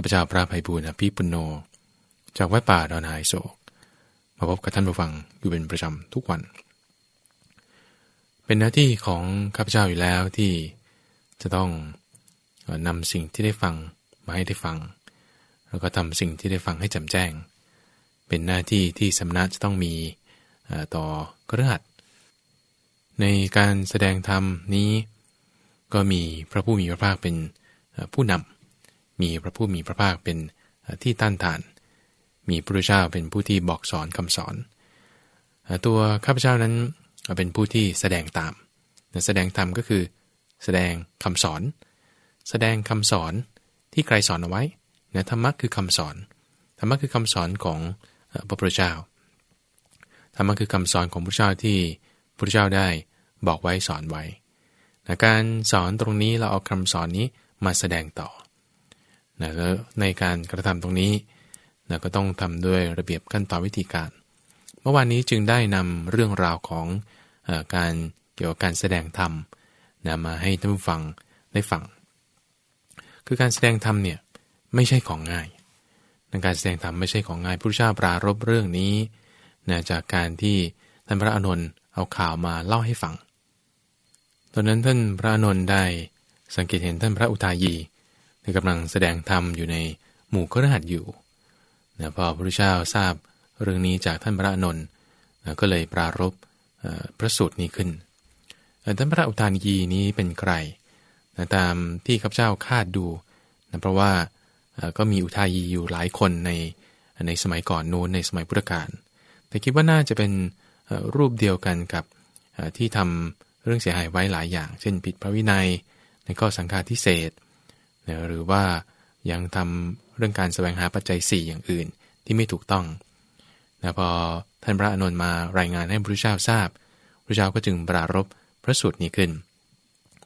ข้าพเจ้าพระภัยบูรณ์อภิปุโน จากวัดป่าดอนหายโศก มาพบกับท่านผู้ฟังอยู่เป็นประจำทุกวัน เป็นหน้าที่ของข้าพเจ้าอยู่แล้วที่จะต้องนำสิ่งที่ได้ฟังมาให้ได้ฟัง แล้วก็ทำสิ่งที่ได้ฟังให้จ่มแจ้ง เป็นหน้าที่ที่สำนักจะต้องมีต่อกระหัดในการแสดงธรรมนี้ ก็มีพระผู้มีพระภาคเป็นผู้นำ มีพระผู้มีพระภาคเป็นที่ต้านทาน มีพระพุทธเจ้าเป็นผู้ที่บอกสอนคำสอน ตัวข้าพเจ้านั้นเป็นผู้ที่แสดงตาม แสดงธรรมก็คือ แสดงคำสอน แสดงคำสอนที่ใครสอนเอาไว้นะธรรมะคือคำสอน ธรรมะคือคำสอนของพระพุทธเจ้า ธรรมะคือคำสอนของพระเจ้าที่พระพุทธเจ้าได้บอกไว้สอนไว้นะการสอนตรงนี้เราเอาคำสอนนี้มาแสดงต่อ นะแล้วในการกระทำตรงนี้นะก็ต้องทำด้วยระเบียบขั้นตอนวิธีการ เมื่อวานนี้จึงได้นำเรื่องราวของอการเกี่ยวกับการแสดงธรรมนะมาให้ท่านผู้ฟังได้ฟัง คือการแสดงธรรมเนี่ยไม่ใช่ของง่ายในการแสดงธรรมไม่ใช่ของง่ายพระเจ้าปรารบเรื่องนี้นะจากการที่ท่านพระอนุนเอาข่าวมาเล่าให้ฟัง ตอนนั้นท่านพระนนท์ได้สังเกตเห็นท่านพระอุทายี ที่กำลังแสดงธรรมอยู่ในหมู่ครหัสอยู่นะพอพระพุทธเจ้าทราบเรื่องนี้จากท่านพระนนท์นะก็เลยปรารบพระสูตรนี้ขึ้นท่านพระอุทายีนี้เป็นใครนะตามที่ข้าพเจ้าคาดดูนะเพราะว่าก็มีอุทายีอยู่หลายคนในในสมัยก่อนโน้นในสมัยพุทธกาลแต่คิดว่าน่าจะเป็นรูปเดียวกันกับที่ทำเรื่องเสียหายไว้หลายอย่าง เช่นผิดพระวินัยในข้อสังฆาทิเศษ นะหรือว่ายังทำเรื่องการแสวงหาปัจจัย 4 อย่างอื่นที่ไม่ถูกต้องนะพอท่านพระอนุนมารายงานให้พระเจ้าทราบ พระเจ้าก็จึงปรารบพระสูตรนี้ขึ้น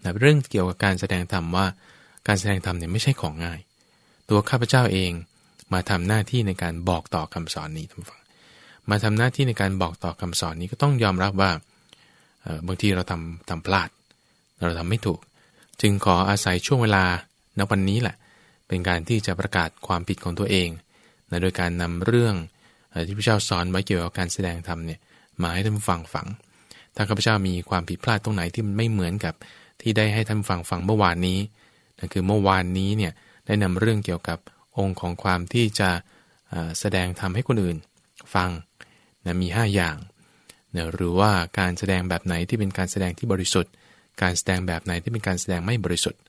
นะเรื่องเกี่ยวกับการแสดงธรรมว่า การแสดงธรรมเนี่ยไม่ใช่ของง่าย ตัวข้าพเจ้าเองมาทำหน้าที่ในการบอกต่อคำสอนนี้ท่านฟัง มาทำหน้าที่ในการบอกต่อคำสอนนี้ก็ต้องยอมรับว่าบางทีเราทำทำพลาด เราทำไม่ถูก จึงขออาศัยช่วงเวลา ณวันนี้แหละ เป็นการที่จะประกาศความผิดของตัวเองนะโดยการนำเรื่องที่พระเจ้าสอนไว้เกี่ยวกับการแสดงธรรมเนี่ยมาให้ท่านฟังฟัง ถ้าข้าพเจ้ามีความผิดพลาดตรงไหนที่มันไม่เหมือนกับที่ได้ให้ท่านฟังฟังเมื่อวานนี้นั่นคือเมื่อวานนี้เนี่ยได้นำเรื่องเกี่ยวกับองค์ของความที่จะแสดงธรรมให้คนอื่นฟังนะมี 5 อย่างนะหรือว่าการแสดงแบบไหนที่เป็นการแสดงที่บริสุทธิ์ การแสดงแบบไหนที่เป็นการแสดงไม่บริสุทธิ์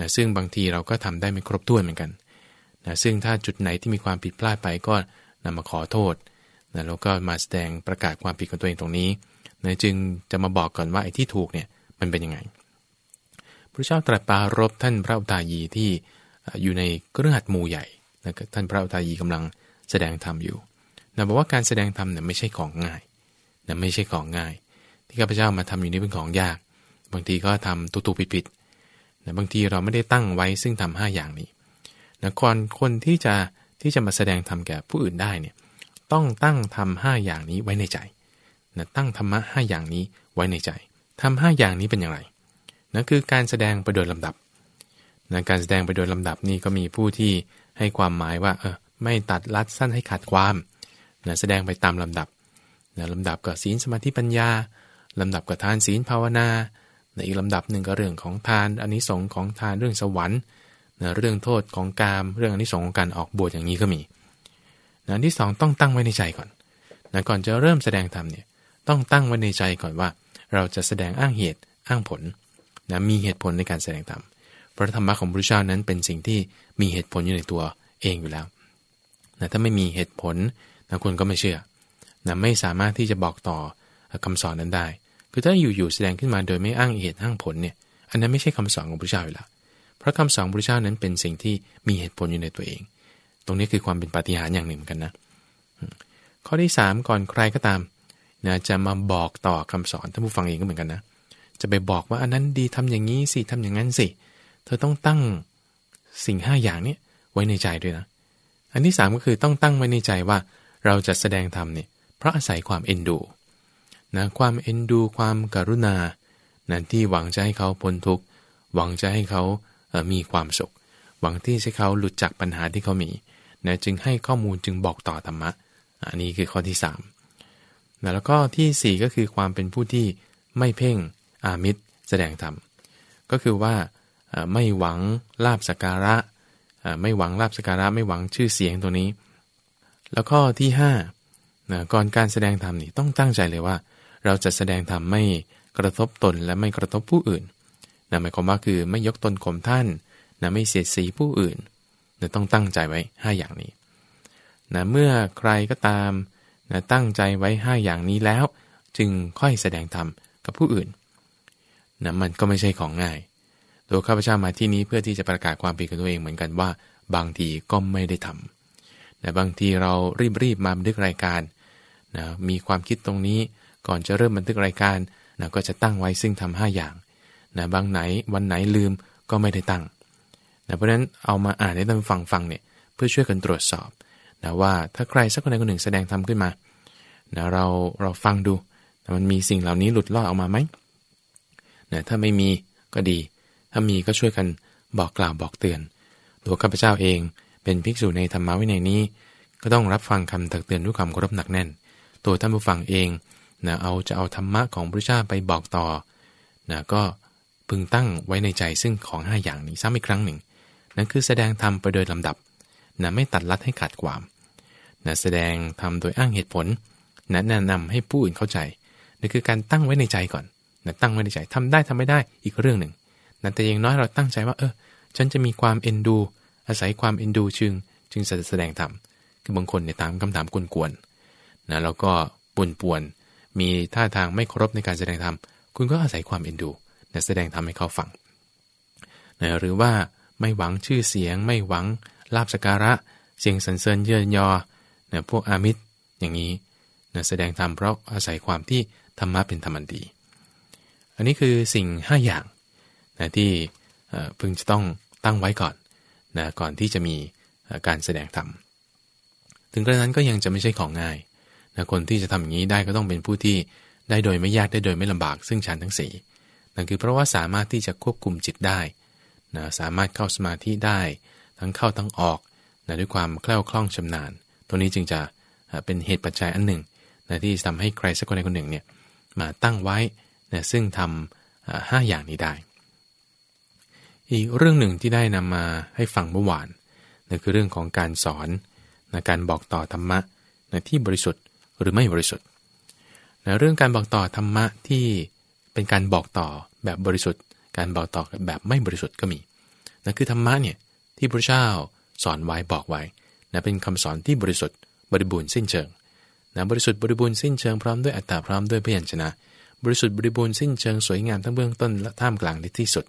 นะซึ่งบางทีเราก็ทำได้ไม่ครบถ้วนเหมือนกันนะซึ่งถ้าจุดไหนที่มีความผิดพลาดไปก็นำมาขอโทษนะแล้วก็มาแสดงประกาศความผิดของตัวเองตรงนี้นะจึงจะมาบอกก่อนว่าไอ้ที่ถูกเนี่ยมันเป็นยังไง พระเจ้าตรัสปารบท่านพระอุตายีที่อยู่ในเครือขัดมูใหญ่นะท่านพระอุตายีกำลังแสดงธรรมอยู่นะบอกว่าการแสดงธรรมเนี่ยไม่ใช่ของง่ายนะไม่ใช่ของง่าย ที่ข้าพเจ้ามาทำอยู่นี้เป็นของยาก บางทีก็ทำตุตุปิดปิด นะบางทีเราไม่ได้ตั้งไว้ซึ่งทำห้าอย่างนี้นะคนคนที่จะที่จะมาแสดงธรรมแก่ผู้อื่นได้เนี่ยต้องตั้งทำห้าอย่างนี้ไว้ในใจนะตั้งธรรมะห้าอย่างนี้ไว้ในใจทำห้าอย่างนี้เป็นอย่างไรนะคือการแสดงไปโดยลำดับนะการแสดงไปโดยลำดับนี่ก็มีผู้ที่ให้ความหมายว่าเออไม่ตัดลัดสั้นให้ขาดความนะแสดงไปตามลำดับนะลำดับกับศีลสมาธิปัญญาลำดับกับทานศีลภาวนา ในอีกลำดับหนึ่งก็เรื่องของทานอันนี้สงของทานเรื่องสวรรค์นะเรื่องโทษของกามเรื่องอันนี้สงของการออกบวชอย่างนี้ก็มีนะที่สองต้องตั้งไว้ในใจก่อนนะก่อนจะเริ่มแสดงธรรมเนี่ยต้องตั้งไว้ในใจก่อนว่า เราจะแสดงอ้างเหตุอ้างผลนะมีเหตุผลในการแสดงธรรมพระธรรมะของพระเจ้านั้นเป็นสิ่งที่มีเหตุผลอยู่ในตัวเองอยู่แล้วนะถ้าไม่มีเหตุผลนะคนก็ไม่เชื่อนะไม่สามารถที่จะบอกต่อคำสอนนั้นได้ คือถ้าอยู่ๆแสดงขึ้นมาโดยไม่อ้างเหตุอ้างผลเนี่ย อันนั้นไม่ใช่คำสอนของพระเจ้าอยู่ล้วเพราะคำสอนพระเจ้านั้นเป็นสิ่งที่มีเหตุผลอยู่ในตัวเอง ตรงนี้คือความเป็นปาฏิหาริย์อย่างหนึ่งกันนะ ข้อที่ 3 ก่อนใครก็ตามนะจะมาบอกต่อคำสอนท่านผู้ฟังเองก็เหมือนกันนะ จะไปบอกว่าอันนั้นดีทำอย่างนี้สิทำอย่างนั้นสิ เธอต้องตั้งสิ่งห้าอย่างนี้ไว้ในใจด้วยนะ อันที่ 3 ก็คือต้องตั้งไว้ในใจว่าเราจะแสดงธรรมเนี่ยเพราะอาศัยความเอ็นดู นะความเอ็นดูความกรุณานะที่หวังจะให้เขาพ้นทุกข์หวังจะให้เขามีความสุข หวังที่ให้เขาหลุดจากปัญหาที่เขามีนะจึงให้ข้อมูลจึงบอกต่อธรรมะ อันนี้คือข้อที่3นะแล้วก็ที่ 4 ก็คือความเป็นผู้ที่ไม่เพ่งอามิตรแสดงธรรม ก็คือว่าไม่หวังลาบสการะ ไม่หวังลาบสการะไม่หวังชื่อเสียงตัวนี้ แล้วข้อที่5นะก่อนการแสดงธรรมนี่ต้องตั้งใจเลยว่า เราจะแสดงธรรมไม่กระทบตนและไม่กระทบผู้อื่นนะหมายความว่าคือไม่ยกตนข่มท่านนะไม่เสียดสีผู้อื่นนะต้องตั้งใจไว้ 5 อย่างนี้นะเมื่อใครก็ตามนะตั้งใจไว้ 5 อย่างนี้แล้ว จึงค่อยแสดงธรรมกับผู้อื่นนะมันก็ไม่ใช่ของง่าย ตัวข้าพเจ้ามาที่นี้เพื่อที่จะประกาศความผิดของตัวเองเหมือนกันว่า บางทีก็ไม่ได้ทำนะบางทีเรารีบๆมาบันทึกรายการนะมีความคิดตรงนี้ ก่อนจะเริ่มบันทึกรายการนะก็จะตั้งไว้ซึ่งทำ5อย่างนะบางไหนวันไหนลืมก็ไม่ได้ตั้งนะเพราะฉะนั้นเอามาอ่านให้ท่านฟังฟังเนี่ยเพื่อช่วยกันตรวจสอบนะว่าถ้าใครสักคนใดคนหนึ่งแสดงทำขึ้นมานะเราเราฟังดูนะมันมีสิ่งเหล่านี้หลุดลอดออกมาไหมนะถ้าไม่มีก็ดี ถ้ามีก็ช่วยกันบอกกล่าวบอกเตือน ตัวข้าพเจ้าเองเป็นภิกษุในธรรมะวินัยนี้ ก็ต้องรับฟังคำตักเตือนด้วยความเคารพหนักแน่น ตัวท่านผู้ฟังเอง นะเอาจะเอาธรรมะของพระเจ้าไปบอกต่อนะก็พึงตั้งไว้ในใจซึ่งของ 5 อย่างนี้ซ้ำอีกครั้งหนึ่ง นั่นคือแสดงธรรมไปโดยลำดับนะไม่ตัดลัดให้ขาดความนะแสดงธรรมโดยอ้างเหตุผลนะแนะนำให้ผู้อื่นเข้าใจนั่นคือการตั้งไว้ในใจก่อนนะตั้งไว้ในใจทำได้ทำไม่ได้อีกเรื่องหนึ่งนะแต่อย่างน้อยเราตั้งใจว่าเออฉันจะมีความเอ็นดู อาศัยความเอ็นดูจึง จึงแสดงธรรมคือบางคนเนี่ยตามคำถามกวนๆนะแล้วก็ป่นป่วน มีท่าทางไม่เคารพในการแสดงธรรม คุณก็อาศัยความเอ็นดูนแสดงทำให้เขาฟังนะหรือว่าไม่หวังชื่อเสียง ไม่หวังลาบสการะ เสียงสรรเสริญเยินยอนะพวกอามิตรอย่างนี้นะแสดงธรรมเพราะอาศัยความที่ธรรมะเป็นธรรมันดี อันนี้คือสิ่ง 5 อย่างนะที่พึงจะต้องตั้งไว้ก่อนนะก่อนที่จะมีการแสดงธรรม ถึงกระนั้นก็ยังจะไม่ใช่ของง่าย นะคนที่จะทำอย่างนี้ได้ก็ต้องเป็นผู้ที่ได้โดยไม่ยากได้โดยไม่ลำบาก ซึ่งชั้นทั้งสี่นั่นคือเพราะว่าสามารถที่จะควบคุมจิตได้นะสามารถเข้าสมาธิได้ ทั้งเข้าทั้งออกนะด้วยความแคล่วคล่องชำนาญตัวนี้จึงจะเป็นเหตุปัจจัยอันหนึ่งนะที่ทำให้ใครสักคนใดคนหนึ่งเนี่ยมาตั้งไว้นะซึ่งทำห้าอย่างนี้ได้ อีกเรื่องหนึ่งที่ได้นำมาให้ฟังเมื่อวานนะคือเรื่องของการสอนนะการบอกต่อธรรมะนะที่บริสุทธิ์ หรือไม่บริสุทธิ์นะเรื่องการบอกต่อธรรมะที่เป็นการบอกต่อแบบบริสุทธิ์ การบอกต่อแบบไม่บริสุทธิ์ก็มีนั่นคือธรรมะเนี่ยที่พระเจ้าสอนไว้บอกไว้นะเป็นคำสอนที่บริสุทธิ์บริบูรณ์สิ้นเชิงนะบริสุทธิ์บริบูรณ์สิ้นเชิงพร้อมด้วยอัตตาพร้อมด้วยพยัญชนะ บริสุทธิ์บริบูรณ์สิ้นเชิงสวยงามทั้งเบื้องต้นและท่ามกลางที่สุด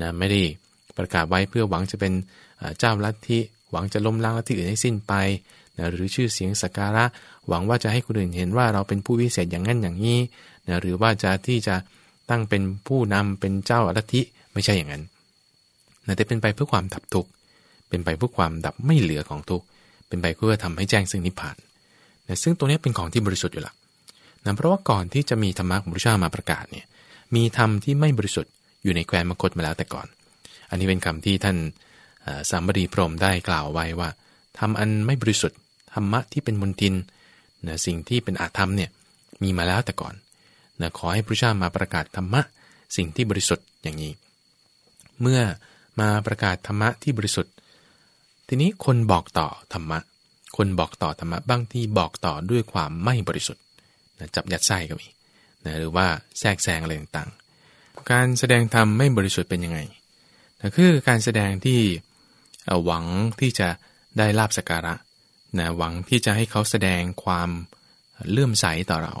นะไม่ได้ประกาศไว้เพื่อหวังจะเป็นเจ้าลัทธิหวังจะล้มล้างลัทธิอื่นให้สิ้นไป นะหรือชื่อเสียงสักการะ หวังว่าจะให้คนอื่นเห็นว่าเราเป็นผู้วิเศษอย่างนั้นอย่างนี้นะหรือว่าจะที่จะตั้งเป็นผู้นำเป็นเจ้าลัทธิไม่ใช่อย่างนั้นนะแต่เป็นไปเพื่อความดับทุกข์เป็นไปเพื่อความดับไม่เหลือของทุกข์เป็นไปเพื่อทำให้แจ้งซึ่งนิพพานนะซึ่งตัวนี้เป็นของที่บริสุทธิ์อยู่ละนะเพราะว่าก่อนที่จะมีธรรมะของพระเจ้ามาประกาศเนี่ยมีธรรมที่ไม่บริสุทธิ์อยู่ในแคว้นมคตมาแล้วแต่ก่อน อันนี้เป็นคำที่ท่านสามบดีพรมได้กล่าวไว้ว่าทำอันไม่บริสุทธิ์ ธรรมะที่เป็นมนทินนะสิ่งที่เป็นอาธรรมเนี่ยมีมาแล้วแต่ก่อนนะขอให้พระเจ้ามาประกาศธรรมะสิ่งที่บริสุทธิ์อย่างนี้ เมื่อมาประกาศธรรมะที่บริสุทธิ์ ทีนี้คนบอกต่อธรรมะ คนบอกต่อธรรมะบางที่บอกต่อด้วยความไม่บริสุทธิ์นะจับยัดไส้ก็มีนะหรือว่าแทรกแซงอะไรต่างๆ การแสดงธรรมไม่บริสุทธิ์เป็นยังไงนะคือการแสดงที่หวังที่จะได้ลาบสการะ นะหวังที่จะให้เขาแสดงความเลื่อมใสต่อเรา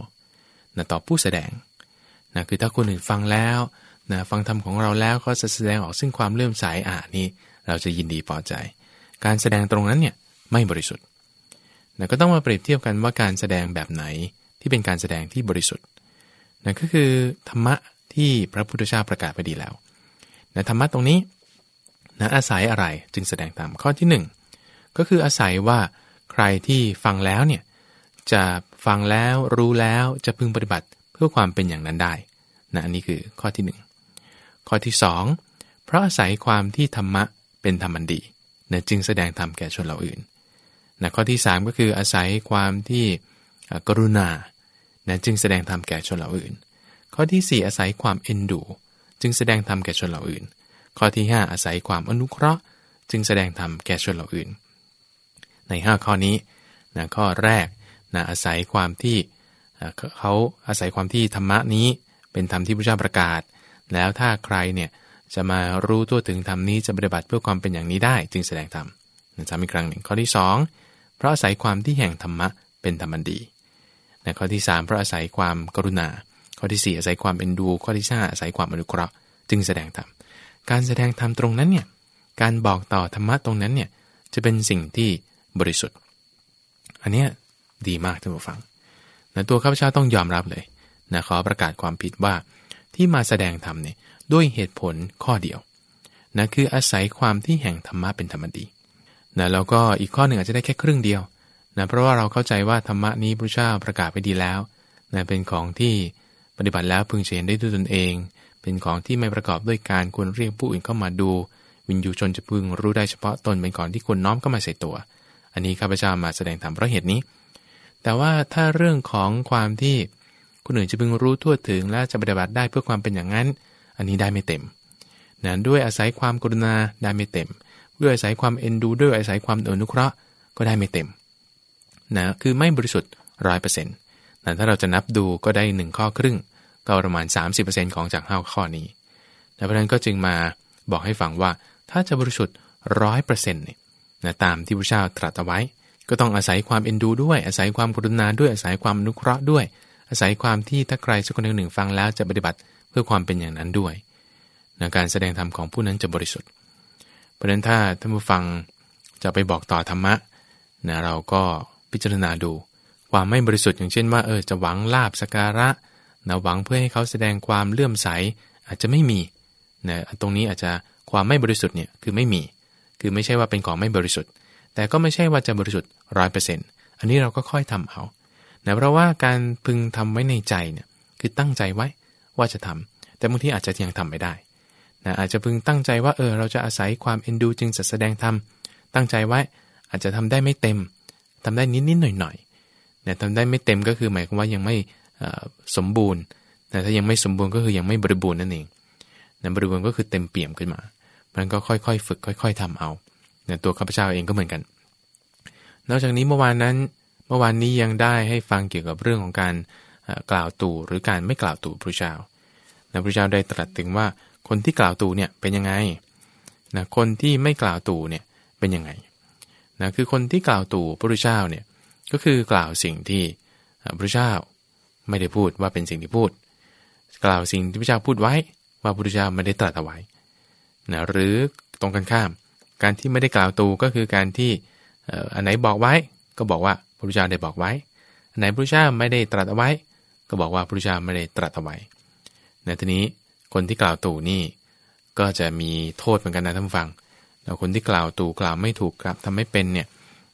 นะต่อผู้แสดงนะคือถ้าคนอื่นฟังแล้วนะฟังธรรมของเราแล้วก็จะแสดงออกซึ่งความเลื่อมใสอ่านี่เราจะยินดีพอใจ การแสดงตรงนั้นเนี่ยไม่บริสุทธิ์นะก็ต้องมาเปรียบเทียบกันว่าการแสดงแบบไหนที่เป็นการแสดงที่บริสุทธิ์นะก็คือธรรมะที่พระพุทธเจ้าประกาศไปดีแล้วนะธรรมะตรงนี้นะอาศัยอะไรจึงแสดงตามข้อที่ 1 ก็คืออาศัยว่า ใครที่ฟังแล้วเนี่ยจะฟังแล้วรู้แล้วจะพึงปฏิบัติเพื่อความเป็นอย่างนั้นได้นะอันนี้คือข้อที่ 1 ข้อที่ 2 เพราะอาศัยความที่ธรรมะเป็นธรรมันดีนะจึงแสดงธรรมแก่ชนเหล่าอื่นนะข้อที่ 3 ก็คืออาศัยความที่กรุณานะจึงแสดงธรรมแก่ชนเหล่าอื่น ข้อที่ 4 อาศัยความเอ็นดู จึงแสดงธรรมแก่ชนเหล่าอื่น ข้อที่ 5 อาศัยความอนุเคราะห์ จึงแสดงธรรมแก่ชนเหล่าอื่น ใน 5 ข้อนี้นะข้อแรกนะอาศัยความที่เขาอาศัยความที่ธรรมะนี้เป็นธรรมที่พระเจ้าประกาศ แล้วถ้าใครเนี่ยจะมารู้ตัวถึงธรรมนี้จะปฏิบัติเพื่อความเป็นอย่างนี้ได้ จึงแสดงธรรมนะจำอีกครั้งหนึ่งข้อที่ 2 เพราะอาศัยความที่แห่งธรรมะเป็นธรรมันดีนะข้อที่ 3 เพราะอาศัยความกรุณา ข้อที่ 4 อาศัยความเป็นดู ข้อที่5อาศัยความอนุเคราะห์ จึงแสดงธรรมการแสดงธรรมตรงนั้นเนี่ยการบอกต่อธรรมะตรงนั้นเนี่ยจะเป็นสิ่งที่ บริสุทธิ์ อันนี้ดีมากท่านผู้ฟังนะตัวข้าพเจ้าต้องยอมรับเลยนะขอประกาศความผิดว่าที่มาแสดงธรรมเนี่ยด้วยเหตุผลข้อเดียวนะคืออาศัยความที่แห่งธรรมะเป็นธรรมดีนะแล้วก็อีกข้อหนึ่งอาจจะได้แค่ครึ่งเดียวนะเพราะว่าเราเข้าใจว่าธรรมะนี้พระเจ้าประกาศไปดีแล้วนะเป็นของที่ปฏิบัติแล้วพึงเห็นได้ด้วยตนเอง เป็นของที่ไม่ประกอบด้วยการควรเรียกผู้อื่นเข้ามาดู วินยูชนจะพึงรู้ได้เฉพาะตนเป็นของที่ควรน้อมเข้ามาใส่ตัว อันนี้ข้าพเจ้ามาแสดงธรรมเพราะเหตุนี้ แต่ว่าถ้าเรื่องของความที่คนอื่นจะพึงรู้ทั่วถึง และจะปฏิบัติได้เพื่อความเป็นอย่างนั้น อันนี้ได้ไม่เต็มนะด้วยอาศัยความกรุณาได้ไม่เต็ม ด้วยอาศัยความเอ็นดู ด้วยอาศัยความอนุเคราะห์ก็ได้ไม่เต็มนะคือไม่บริสุทธิ์ร้อยเปอร์เซ็นต์แต่ถ้าเราจะนับดูก็ได้หนึ่งข้อครึ่ง ก็ประมาณ 30%ของจากห้าข้อนี้ดังนั้นก็จึงมาบอกให้ฟังว่าถ้าจะบริสุทธิ์ร้อยเปอร์เซ็นต์เนี่ย นะตามที่พระเจ้าตรัสเอาไว้ ก็ต้องอาศัยความเอ็นดูด้วย อาศัยความกรุณาด้วยอาศัยความนุเคราะห์ด้วย อาศัยความที่ถ้าใครสักคนหนึ่งฟังแล้วจะปฏิบัติเพื่อความเป็นอย่างนั้นด้วยนะการแสดงธรรมของผู้นั้นจะบริสุทธิ์ เพราะฉะนั้นถ้าท่านผู้ฟังจะไปบอกต่อธรรมะนะเราก็พิจารณาดู ความไม่บริสุทธิ์อย่างเช่นว่าเออจะหวังลาบสการะนะหวังเพื่อให้เขาแสดงความเลื่อมใสอาจจะไม่มีนะตรงนี้อาจจะความไม่บริสุทธิ์เนี่ยคือไม่มี คือไม่ใช่ว่าเป็นของไม่บริสุทธิ์ แต่ก็ไม่ใช่ว่าจะบริสุทธิ์ร้อยเปอร์เซ็นต์อันนี้เราก็ค่อยทำเอานะเพราะว่าการพึงทำไว้ในใจเนี่ยคือตั้งใจไว้ว่าจะทำแต่บางทีอาจจะยังทำไม่ได้นะอาจจะพึงตั้งใจว่าเออเราจะอาศัยความเอ็นดูจึงจะแสดงธรรมตั้งใจไว้อาจจะทำได้ไม่เต็มทำได้นิดนิดหน่อยหน่อยนะทำได้ไม่เต็มก็คือหมายความว่ายังไม่สมบูรณ์ แต่ถ้ายังไม่สมบูรณ์ก็คือยังไม่บริบูรณ์นั่นเองนะบริบูรณ์ก็คือเต็มเปี่ยมขึ้นมา มันก็ค่อยๆ ฝึกค่อย ๆทำเอานะตัวข้าพเจ้าเองก็เหมือนกัน นอกจากนี้เมื่อวานนั้นเมื่อวานนี้ยังได้ให้ฟังเกี่ยวกับเรื่องของการกล่าวตู่หรือการไม่กล่าวตู่พระเจ้านะพระเจ้าได้ตรัสถึงว่าคนที่กล่าวตู่เนี่ยเป็นยังไงนะคนที่ไม่กล่าวตู่เนี่ยเป็นยังไงนะคือคนที่กล่าวตู่พระพุทธเจ้าเนี่ยก็คือกล่าวสิ่งที่พระเจ้าไม่ได้พูดว่าเป็นสิ่งที่พูด กล่าวสิ่งที่พระเจ้าพูดไว้ว่าพระพุทธเจ้าไม่ได้ตรัสเอาไว้ นะหรือตรงกันข้าม การที่ไม่ได้กล่าวตู่ก็คือการที่อันไหนบอกไว้ ก็บอกว่าพระพุทธเจ้าได้บอกไว้อันไหนพระพุทธเจ้าไม่ได้ตรัสเอาไว้ ก็บอกว่าพระพุทธเจ้าไม่ได้ตรัสเอาไว้ในทีนี้คนที่กล่าวตู่นี่ก็จะมีโทษเหมือนกันนะท่านฟังแต่คนที่กล่าวตู่กล่าวไม่ถูกครับทำไม่เป็นเนี่ย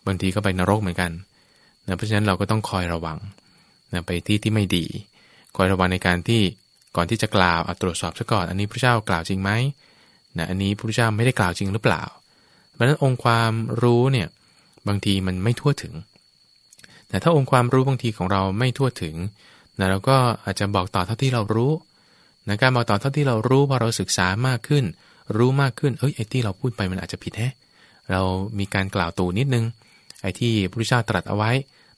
บางทีก็ไปนรกเหมือนกันนะเพราะฉะนั้นเราก็ต้องคอยระวังนะไปที่ที่ไม่ดี คอยระวังในการที่ก่อนที่จะกล่าวตรวจสอบซะก่อน อันนี้พระเจ้ากล่าวจริงไหม นะอันนี้พระพุทธเจ้าไม่ได้กล่าวจริงหรือเปล่า เพราะฉะนั้นองค์ความรู้เนี่ยบางทีมันไม่ทั่วถึง แต่ถ้าองค์ความรู้บางทีของเราไม่ทั่วถึงนะเราก็อาจจะบอกต่อเท่าที่เรารู้นะการบอกต่อเท่าที่เรารู้พอเราศึกษามากขึ้น รู้มากขึ้นเอ้ยไอ้ที่เราพูดไปมันอาจจะผิดแฮะเรามีการกล่าวตูนิดนึง ไอ้ที่พระพุทธเจ้าตรัสเอาไว้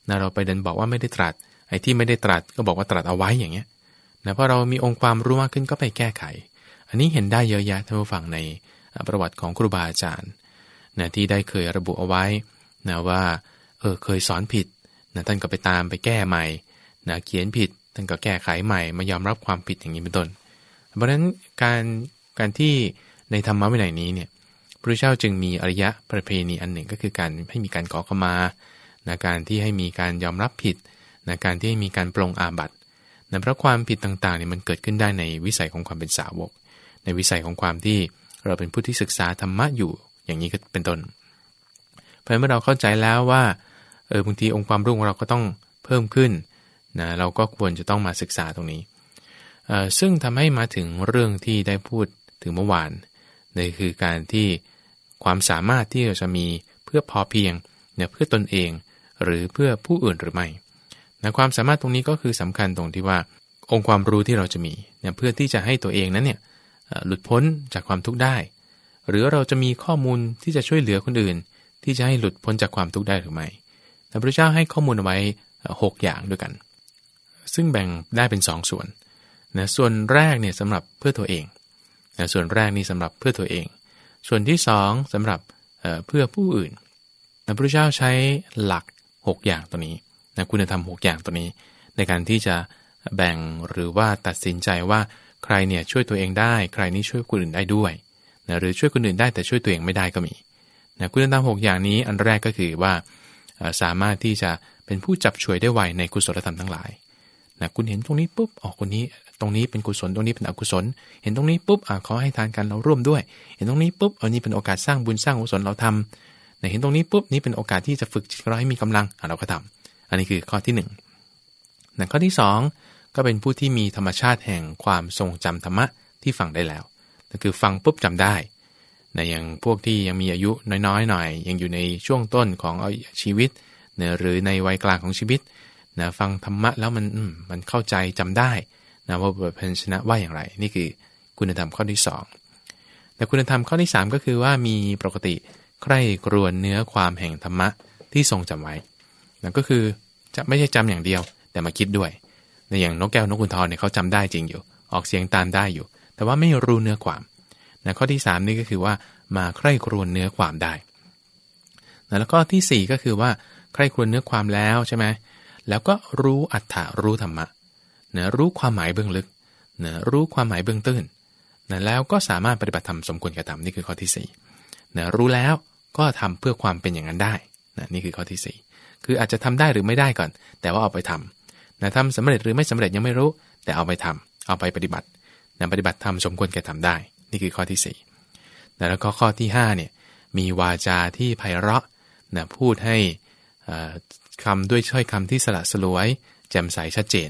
นะเราไปเดินบอกว่าไม่ได้ตรัส ไอ้ที่ไม่ได้ตรัสก็บอกว่าตรัสเอาไว้อย่างเงี้ยนะพอเรามีองค์ความรู้มากขึ้นก็ไปแก้ไข อันนี้เห็นได้เยอะแยะท่านผู้ฟังในประวัติของครูบาอาจารย์นะที่ได้เคยระบุเอาไว้นะว่าเออเคยสอนผิดนะท่านก็ไปตามไปแก้ใหม่นะเขียนผิดท่านก็แก้ไขใหม่ มายอมรับความผิดอย่างนี้เป็นต้น เพราะฉะนั้นการการที่ในธรรมะวินัยนี้เนี่ยพระเจ้าจึงมีอริยะประเพณีอันหนึ่งก็คือการให้มีการขอขมานะการที่ให้มีการยอมรับผิดนะการที่ให้มีการปรงอาบัตินะเพราะความผิดต่างๆเนี่ยมันเกิดขึ้นได้ในวิสัยของความเป็นสาวก ในวิสัยของความที่เราเป็นผู้ที่ศึกษาธรรมะอยู่อย่างนี้ก็เป็นต้นเพราะเมื่อเราเข้าใจแล้วว่าเออบางทีองค์ความรู้ของเราก็ต้องเพิ่มขึ้นนะเราก็ควรจะต้องมาศึกษาตรงนี้ ซึ่งทำให้มาถึงเรื่องที่ได้พูดถึงเมื่อวานนั่คือการที่ความสามารถที่เราจะมีเพื่อพอเพียงเนี่ยเพื่อตนเองหรือเพื่อผู้อื่นหรือไม่นะความสามารถตรงนี้ก็คือสำคัญตรงที่ว่าองค์ความรู้ที่เราจะมีเนี่ยเพื่อที่จะให้ตัวเองนั้นเนี่ย หลุดพ้นจากความทุกข์ได้ หรือเราจะมีข้อมูลที่จะช่วยเหลือคนอื่น ที่จะให้หลุดพ้นจากความทุกข์ได้หรือไม่พระพุทธเจ้าให้ข้อมูลเอาไว้ 6 อย่างด้วยกัน ซึ่งแบ่งได้เป็น 2 ส่วนนะส่วนแรกเนี่ยสำหรับเพื่อตัวเองนะส่วนแรกนี่สำหรับเพื่อตัวเอง ส่วนที่ 2สำหรับเพื่อผู้อื่นพระพุทธเจ้าใช้หลัก 6 อย่างตัวนี้นะคุณธรรม 6 อย่างตัวนี้ ในการที่จะแบ่งหรือว่าตัดสินใจว่า ใครเนี่ยช่วยตัวเองได้ ใครนี้ช่วยคนอื่นได้ด้วยนะหรือช่วยคนอื่นได้แต่ช่วยตัวเองไม่ได้ก็มีนะคุณธรรม6อย่างนี้อันแรกก็คือว่าสามารถที่จะเป็นผู้จับช่วยได้ไวในกุศลธรรมทั้งหลายนะคุณเห็นตรงนี้ปุ๊บออกคนนี้ ตรงนี้เป็นกุศลตรงนี้เป็นอกุศล เห็นตรงนี้ปุ๊บอ่าขอให้ทานกันเราร่วมด้วย เห็นตรงนี้ปุ๊บอันนี้เป็นโอกาสสร้างบุญสร้างกุศลเราทำนะเห็นตรงนี้ปุ๊บนี่เป็นโอกาสที่จะฝึกจิตเราให้มีกำลังเราก็ทำอันนี้คือข้อที่1นึ่งข้อที่2 ก็เป็นผู้ที่มีธรรมชาติแห่งความทรงจำธรรมะที่ฟังได้แล้วนั่นคือฟังปุ๊บจำได้นะอย่างพวกที่ยังมีอายุน้อยๆหน่อย ยังอยู่ในช่วงต้นของชีวิตนะหรือในวัยกลางของชีวิตนะฟังธรรมะแล้วมันมันเข้าใจจำได้นะว่าบทพันชนะว่าอย่างไร นี่คือคุณธรรมข้อที่ 2 แต่คุณธรรมข้อที่ 3 ก็คือว่ามีปกติใคร่ครวญเนื้อความแห่งธรรมะที่ทรงจำไว้นั่นก็คือจะไม่ใช่จำอย่างเดียว แต่มาคิดด้วย อย่างนกแก้วนกขุนทองเนี่ยเขาจำได้จริงอยู่ ออกเสียงตามได้อยู่ แต่ว่าไม่รู้เนื้อความนะข้อที่ 3 นี่ก็คือว่ามาใคร่ครวญเนื้อความได้นะแล้วก็ที่ 4 ก็คือว่าใคร่ครวญเนื้อความแล้วใช่ไหมแล้วก็รู้อัตถารู้ธรรมะนะรู้ความหมายเบื้องลึกนะรู้ความหมายเบื้องตื้นนะแล้วก็สามารถปฏิบัติธรรมสมควรแก่ธรรมนี่คือข้อที่4นะรู้แล้วก็ทำเพื่อความเป็นอย่างนั้นได้นะนี่คือข้อที่ 4 คืออาจจะทำได้หรือไม่ได้ก่อน แต่ว่าเอาไปทำ นะทำสำเร็จหรือไม่สำเร็จยังไม่รู้ แต่เอาไปทำเอาไปปฏิบัตินะปฏิบัติธรรมสมควรแก่ทำได้ นี่คือข้อที่4นะแล้วก็ข้อที่5เนี่ยมีวาจาที่ไพเราะนะพูดให้คำด้วยถ้อยคำที่สละสลวย แจ่มใสชัดเจน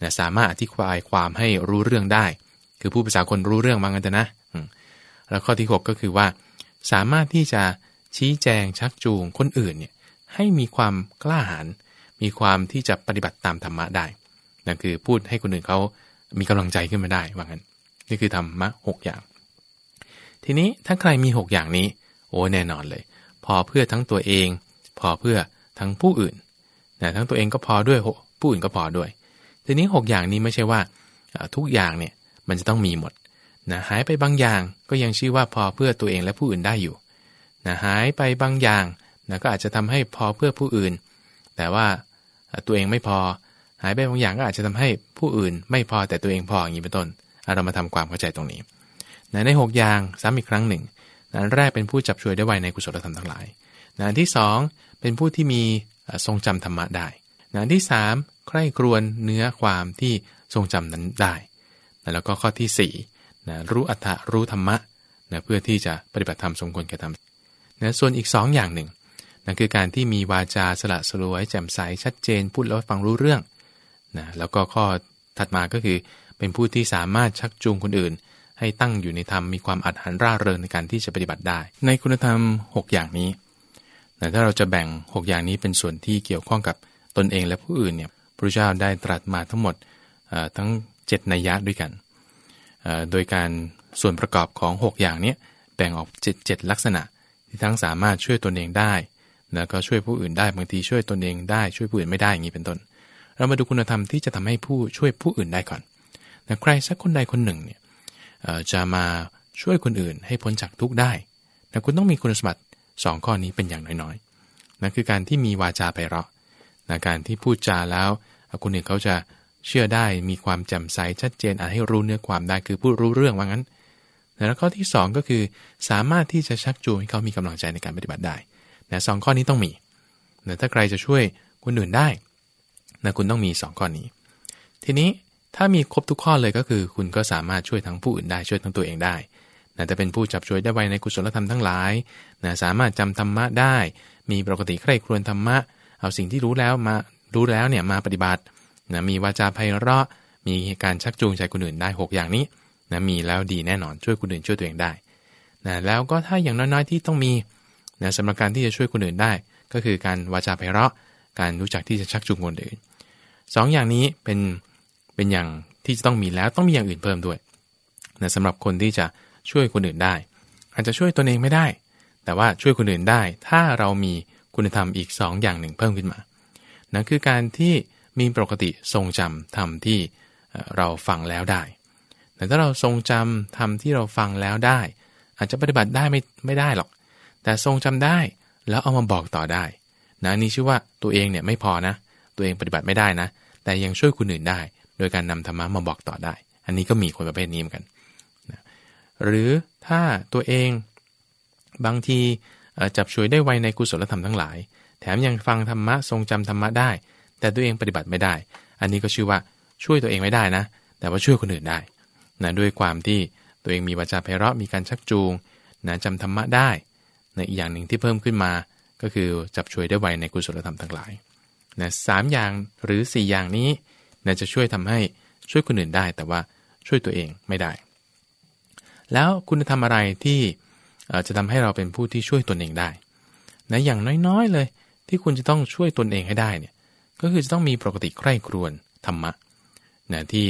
นะสามารถอธิบายความให้รู้เรื่องได้ คือผู้ภาษาคนรู้เรื่องบางกันนะ แล้วข้อที่ 6 ก็คือว่า สามารถที่จะชี้แจงชักจูงคนอื่นเนี่ยให้มีความกล้าหาญ มีความที่จะปฏิบัติตามธรรมะได้นั่นคือพูดให้คนอื่นเขามีกำลังใจขึ้นมาได้ว่างั้น นี่คือธรรมะหอย่าง ทีนี้ถ้าใครมี 6 อย่างนี้ โอ้แน่นอนเลย พอเพื่อทั้งตัวเอง พอเพื่อทั้งผู้อื่นนะทั้งตัวเองก็พอด้วยผู้อื่นก็พอด้วย ทีนี้ 6 อย่างนี้ไม่ใช่ว่าทุกอย่างเนี่ยมันจะต้องมีหมดนะหายไปบางอย่างก็ยังชื่อว่าพอเพื่อตัวเองและผู้อื่นได้อยู่นะหายไปบางอย่างนะก็อาจจะทำให้พอเพื่อผู้อื่น แต่ว่า ตัวเองไม่พอ หายไปบางอย่างก็อาจจะทำให้ผู้อื่นไม่พอแต่ตัวเองพออย่างนี้เป็นต้นเรามาทำความเข้าใจตรงนี้ใน6อย่างซ้ำอีกครั้งหนึ่งนแรกเป็นผู้จับช่วยได้ไวในกุศลธรรมทั้งหลายนที่ 2 เป็นผู้ที่มีทรงจำธรรมะได้นที่ 3 ใคร่ครวญเนื้อความที่ทรงจำนั้นได้ แล้วก็ข้อที่4นะรู้อัตถะรู้ธรรมะนะเพื่อที่จะปฏิบัติธรรมสมควรแก่ธรรมนะส่วนอีก 2 อย่างหนึ่ง นั่นคือการที่มีวาจาสละสลวยแจ่มใสชัดเจนพูดแล้วฟังรู้เรื่องนะแล้วก็ข้อถัดมาก็คือเป็นผู้ที่สามารถชักจูงคนอื่น ให้ตั้งอยู่ในธรรมมีความอัดหันร่าเริงในการที่จะปฏิบัติได้ ในคุณธรรม 6 อย่างนี้แต่ถ้าเราจะแบ่ง 6 อย่างนี้เป็นส่วนที่เกี่ยวข้องกับตนเองและผู้อื่นเนี่ยพระเจ้าได้ตรัสมาทั้งหมดทั้ง 7 นัยยะด้วยกัน โดยการส่วนประกอบของ 6 อย่างนี้แบ่งออก 7 7 ลักษณะ ที่ทั้งสามารถช่วยตนเองได้ แล้วก็ช่วยผู้อื่นได้บางทีช่วยตนเองได้ช่วยผู้อื่นไม่ได้อย่างนี้เป็นต้น เรามาดูคุณธรรมที่จะทำให้ผู้ช่วยผู้อื่นได้ก่อนแต่ใครสักคนใดคนหนึ่งเนี่ยจะมาช่วยคนอื่นให้พ้นจากทุกข์ได้แต่คุณต้องมีคุณสมบัติสองข้อนี้เป็นอย่างน้อยๆนั่นคือการที่มีวาจาไปเราะนะการที่พูดจาแล้วคนอื่นเขาจะเชื่อได้มีความแจ่มใสชัดเจนอาจให้รู้เนื้อความได้คือพูดรู้เรื่องว่างั้นแล้วข้อที่ 2 ก็คือสามารถที่จะชักจูงให้เขามีกำลังใจในการปฏิบัติได้ นะสองข้อนี้ต้องมีนะถ้าใครจะช่วยคนอื่นได้นะคุณต้องมี 2 ข้อนี้ ทีนี้ถ้ามีครบทุกข้อเลยก็คือ คุณก็สามารถช่วยทั้งผู้อื่นได้ช่วยทั้งตัวเองได้นะจะเป็นผู้จับช่วยได้ไวในกุศลธรรมทั้งหลายนะสามารถจำธรรมะได้ มีปกติใคร่ครวญธรรมะ เอาสิ่งที่รู้แล้วมารู้แล้วเนี่ยมาปฏิบัตินะมีวาจาไพเราะ มีการชักจูงใจคนอื่นได้ 6 อย่างนี้นะมีแล้วดีแน่นอนช่วยคนอื่นช่วยตัวเองได้นะแล้วก็ถ้าอย่างน้อยๆที่ต้องมี นะสำหรับการที่จะช่วยคนอื่นได้ ก็คือการวาจาไพเราะ การรู้จักที่จะชักจูงคนอื่นสองอย่างนี้เป็นเป็นอย่างที่จะต้องมีแล้วต้องมีอย่างอื่นเพิ่มด้วยนะสำหรับคนที่จะช่วยคนอื่นได้ อาจจะช่วยตัวเองไม่ได้ แต่ว่าช่วยคนอื่นได้ ถ้าเรามีคุณธรรมอีก 2 อย่างหนึ่งเพิ่มขึ้นมานะคือการที่มีปกติทรงจำธรรมที่เราฟังแล้วได้ แต่ถ้าเราทรงจำธรรมที่เราฟังแล้วได้ อาจจะปฏิบัติได้ไม่ไม่ได้หรอก แต่ทรงจำได้แล้วเอามาบอกต่อได้นะนี่ชื่อว่าตัวเองเนี่ยไม่พอนะ ตัวเองปฏิบัติไม่ได้นะ แต่ยังช่วยคนอื่นได้ โดยการนำธรรมะมาบอกต่อได้ อันนี้ก็มีคนประเภทนี้เหมือนกันนะหรือถ้าตัวเองบางทีจับช่วยได้ไวในกุศลธรรมทั้งหลาย แถมยังฟังธรรมะทรงจำธรรมะได้ แต่ตัวเองปฏิบัติไม่ได้ อันนี้ก็ชื่อว่าช่วยตัวเองไม่ได้นะ แต่ว่าช่วยคนอื่นได้นะด้วยความที่ตัวเองมีวาจาไพเราะมีการชักจูงนะจำธรรมะได้ ในอีกอย่างหนึ่งที่เพิ่มขึ้นมา ก็คือจับช่วยได้ไวในกุศลธรรมทั้งหลายนะสามอย่างหรือ 4 อย่างนี้นะจะช่วยทำให้ช่วยคนอื่นได้ แต่ว่าช่วยตัวเองไม่ได้ แล้วคุณธรรมอะไรที่จะทำให้เราเป็นผู้ที่ช่วยตนเองได้นะอย่างน้อยๆเลย ที่คุณจะต้องช่วยตนเองให้ได้เนี่ยก็คือจะต้องมีปกติใคร่ครวญธรรมะนะที่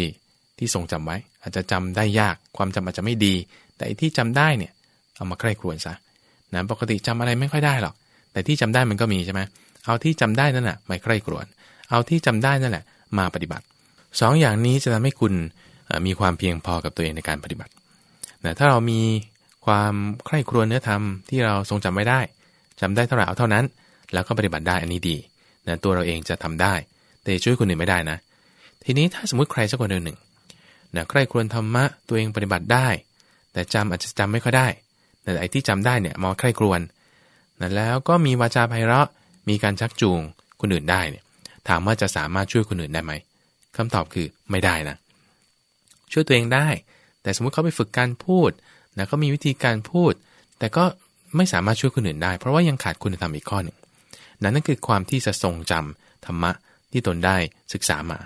ที่ทรงจำไว้ อาจจะจำได้ยากความจำอาจจะไม่ดี แต่ที่จำได้เนี่ยเอามาใคร่ครวญซะ นะปกติจำอะไรไม่ค่อยได้หรอก แต่ที่จำได้มันก็มีใช่ไหมเอาที่จำได้นั่นแหละมาใคร่ครวญเอาที่จำได้นั่นแหละ มาปฏิบัติ2ออย่างนี้จะทำให้คุณมีความเพียงพอกับตัวเองในการปฏิบัตินะถ้าเรามีความใคร่ครวญเนื้อธรรมที่เราทรงจำไม่ได้จำได้เท่าไหร่เอาเท่านั้น แล้วก็ปฏิบัติได้อันนี้ดีนะตัวเราเองจะทำได้ แต่ช่วยคนอื่นไม่ได้นะ ทีนี้ถ้าสมมติใครสักคนหนึ่งนะใคร่ควรธรรมะตัวเองปฏิบัติได้ แต่จำอาจจะจำไม่ค่อยได้ แต่ไอ้ที่จำได้เนี่ยมาใคร่ครวนนะแล้วก็มีวาจาไพเราะ มีการชักจูงคนอื่นได้เนี่ยถามว่าจะสามารถช่วยคนอื่นได้ไหมคำตอบคือไม่ได้นะ ช่วยตัวเองได้ แต่สมมุติเขาไปฝึกการพูดนะเขามีวิธีการพูด แต่ก็ไม่สามารถช่วยคนอื่นได้ เพราะว่ายังขาดคุณธรรมอีกข้อหนึ่งนั่นนั่นคือความที่จะทรงจำธรรมะที่ตนได้ศึกษามา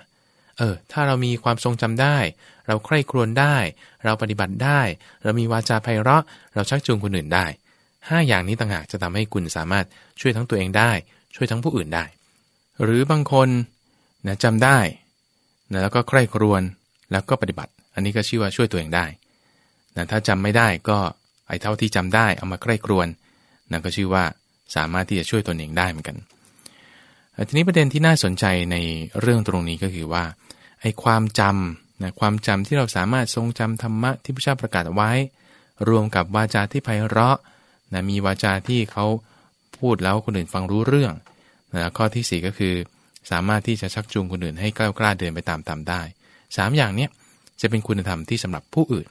เออ ถ้าเรามีความทรงจำได้ เราใคร่ครวญได้ เราปฏิบัติได้ เรามีวาจาไพเราะ เราชักจูงคนอื่นได้ 5 อย่างนี้ต่างหากจะทำให้คุณสามารถช่วยทั้งตัวเองได้ ช่วยทั้งผู้อื่นได้ หรือบางคนนะจำได้นะแล้วก็ใคร่ครวญแล้วก็ปฏิบัติ อันนี้ก็ชื่อว่าช่วยตัวเองได้นะถ้าจำไม่ได้ก็ไอ้เท่าที่จำได้เอามาใคร่ครวญนั่นก็ชื่อว่าสามารถที่จะช่วยตนเองได้เหมือนกัน ทีนี้ประเด็นที่น่าสนใจในเรื่องตรงนี้ก็คือว่าไอ้ความจำ นะความจำที่เราสามารถทรงจำธรรมะที่พระเจ้าประกาศไว้ รวมกับวาจาที่ไพเราะนะมีวาจาที่เขาพูดแล้วคนอื่นฟังรู้เรื่องนะข้อที่ 4 ก็คือ สามารถที่จะชักจูงคนอื่นให้กล้ากล้าเดินไปตามตามได้ 3 อย่างนี้จะเป็นคุณธรรมที่สำหรับผู้อื่น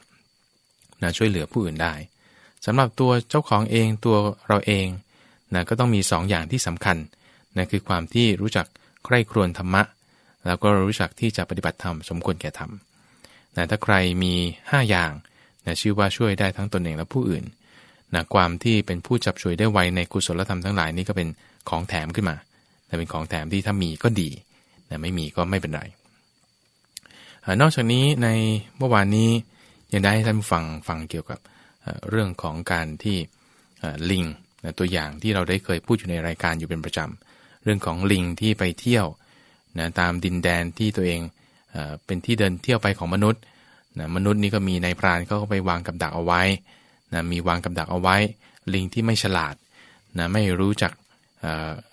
นะช่วยเหลือผู้อื่นได้สำหรับตัวเจ้าของเองตัวเราเองนะก็ต้องมี 2ออย่างที่สำคัญนะคือความที่รู้จักใคร่ครวญธรรมะ แล้วก็รู้จักที่จะปฏิบัติธรรมสมควรแก่ธรรมนะถ้าใครมี 5 อย่างนะชื่อว่าช่วยได้ทั้งตนเองและผู้อื่นนะความที่เป็นผู้จับช่วยได้ไวในกุศลธรรมทั้งหลายนี้ก็เป็นของแถมขึ้นมาแต่เป็นของแถมที่ถ้ามีก็ดีนะไม่มีก็ไม่เป็นไร นอกจากนี้ในเมื่อวานนี้ยังได้ให้ท่านฟังฟังเกี่ยวกับเรื่องของการที่ลิงตัวอย่างที่เราได้เคยพูดอยู่ในรายการอยู่เป็นประจำ เรื่องของลิงที่ไปเที่ยว นะตามดินแดนที่ตัวเองเอเป็นที่เดินเที่ยวไปของมนุษย์นะมนุษย์นี่ก็มีในพรานเขาก็ไปวางกับดักเอาไว้นะมีวางกับดักเอาไว้ ลิงที่ไม่ฉลาดนะไม่รู้จัก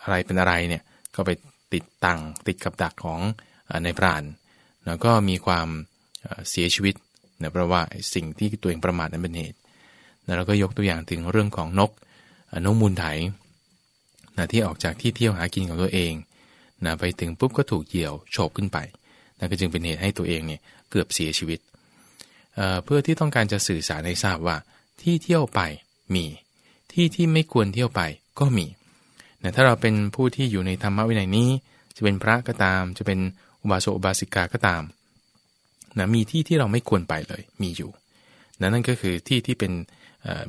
อะไรเป็นอะไรเนี่ยก็ไปติดตั้งติดกับดักของในพรานนะก็มีความเสียชีวิตนะเพราะว่าสิ่งที่ตัวเองประมาทนั้นเป็นเหตุนะเราก็ยกตัวอย่างถึงเรื่องของนกนกมูลไถนะที่ออกจากที่เที่ยวหากินของตัวเอง นะไปถึงปุ๊บก็ถูกเหยี่ยวโฉบขึ้นไปนะก็จึงเป็นเหตุให้ตัวเองเนี่ยเกือบเสียชีวิตเเพื่อที่ต้องการจะสื่อสารให้ทราบว่า ที่เที่ยวไปมี ที่ที่ไม่ควรเที่ยวไปก็มีนะถ้าเราเป็นผู้ที่อยู่ในธรรมะวินัยนี้ จะเป็นพระก็ตาม จะเป็นอุบาสกอุบาสิกาก็ตามนะมีที่ที่เราไม่ควรไปเลยมีอยู่นะนั่นก็คือที่ที่เป็น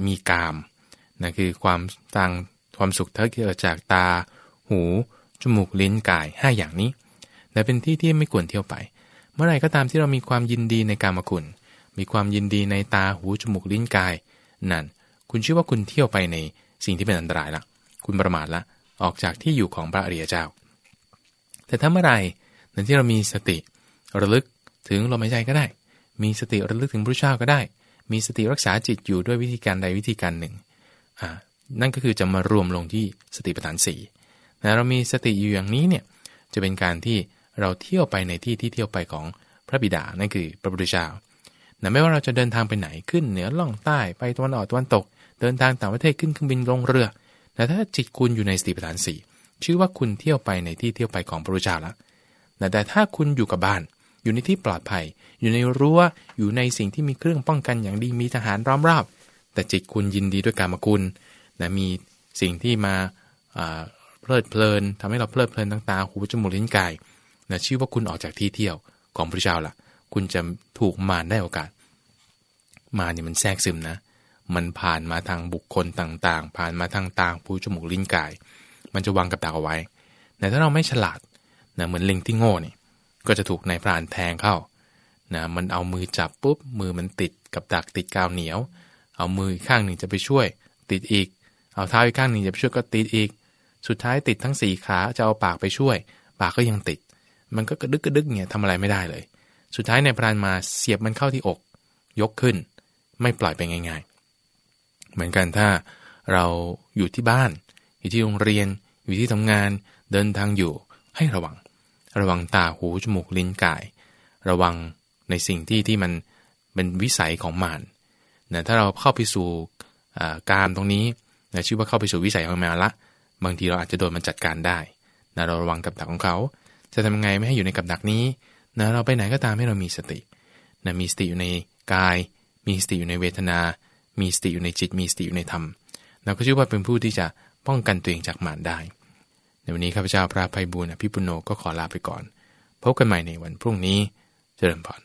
มีกามนะคือความตังความสุขที่เกิดจากตา หู มูกลิ้นกาย 5 อย่างนี้แต่เป็นที่ที่ไม่ควรเที่ยวไป เมื่อไรก็ตามที่เรามีความยินดีในกามคุณ มีความยินดีในตาหูจมูกลิ้นกาย นั่น คุณชื่อว่าคุณเที่ยวไปในสิ่งที่เป็นอันตรายละคุณประมาทละ ออกจากที่อยู่ของพระอริยเจ้า แต่ถ้าเมื่อไรในที่เรามีสติระลึกถึงลมหายใจก็ได้ มีสติระลึกถึงพระเจ้าก็ได้ มีสติรักษาจิตอยู่ด้วยวิธีการใดวิธีการหนึ่งอ่านั่นก็คือจะมารวมลงที่สติปัฏฐานสี่ นะเรามีสติอยู่อย่างนี้เนี่ยจะเป็นการที่เราเที่ยวไปในที่ที่เที่ยวไปของพระบิดานั่นคือพระพุทธเจ้านะไม่ว่าเราจะเดินทางไปไหนขึ้นเหนือล่องใต้ไปตะวันออกตะวันตก เดินทางต่างประเทศขึ้นเครื่องบินลงเรือแต่ถ้าจิตคุณอยู่ในสติปัฏฐานสี่ชื่อว่าคุณเที่ยวไปในที่เที่ยวไปของพระพุทธเจ้าแล้วแต่ถ้าคุณอยู่กับบ้าน อยู่ในที่ปลอดภัย อยู่ในรั้วอยู่ในสิ่งที่มีเครื่องป้องกันอย่างดีมีทหารร้อมรอบแต่จิตคุณยินดีด้วยการมคุณนะมีสิ่งที่มา เพลิดเพลินทำให้เราเพลิดเพลินต่างๆหูจมูกลิ้นกายนะชื่อว่าคุณออกจากที่เที่ยวของพระเจ้าล่ะ คุณจะถูกมารได้โอกาส มาเนี่ยมันแทรกซึมนะ มันผ่านมาทางบุคคลต่างๆ ผ่านมาทางตาหูจมูกลิ้นกาย มันจะวางกับดักเอาไว้ แต่ถ้าเราไม่ฉลาดนะเหมือนลิงที่โง่เนี่ยก็จะถูกนายพรานแทงเข้านะมันเอามือจับปุ๊บมือมันติดกับดักติดกาวเหนียว เอามือข้างหนึ่งจะไปช่วย ติดอีก เอาเท้าอีกข้างหนึ่งจะไปช่วยก็ติดอีก สุดท้ายติดทั้งสี่ขาจะเอาปากไปช่วย ปากก็ยังติด มันก็กระดึกกระดึกเนี่ยทำอะไรไม่ได้เลย สุดท้ายนายพรานมาเสียบมันเข้าที่อก ยกขึ้น ไม่ปล่อยไปง่าย ๆ เหมือนกันถ้าเราอยู่ที่บ้าน อยู่ที่โรงเรียน อยู่ที่ทำงาน เดินทางอยู่ให้ระวัง ระวังตาหูจมูกลิ้นกาย ระวังในสิ่งที่ที่มันเป็นวิสัยของมารนะถ้าเราเข้าไปสู่การตรงนี้นะชื่อว่าเข้าไปสู่วิสัยของมารละ บางทีเราอาจจะโดนมันจัดการได้นะเราระวังกับดักของเขา จะทำไงไม่ให้อยู่ในกับดักนี้นะเราไปไหนก็ตามให้เรามีสตินะมีสติอยู่ในกาย มีสติอยู่ในเวทนา มีสติอยู่ในจิต มีสติอยู่ในธรรมเราก็ชื่อว่าเป็นผู้ที่จะป้องกันตัวเองจากมารได้ ในวันนี้ข้าพเจ้าพระภัยบุญอภิปุโนก็ขอลาไปก่อน พบกันใหม่ในวันพรุ่งนี้ เจริญพร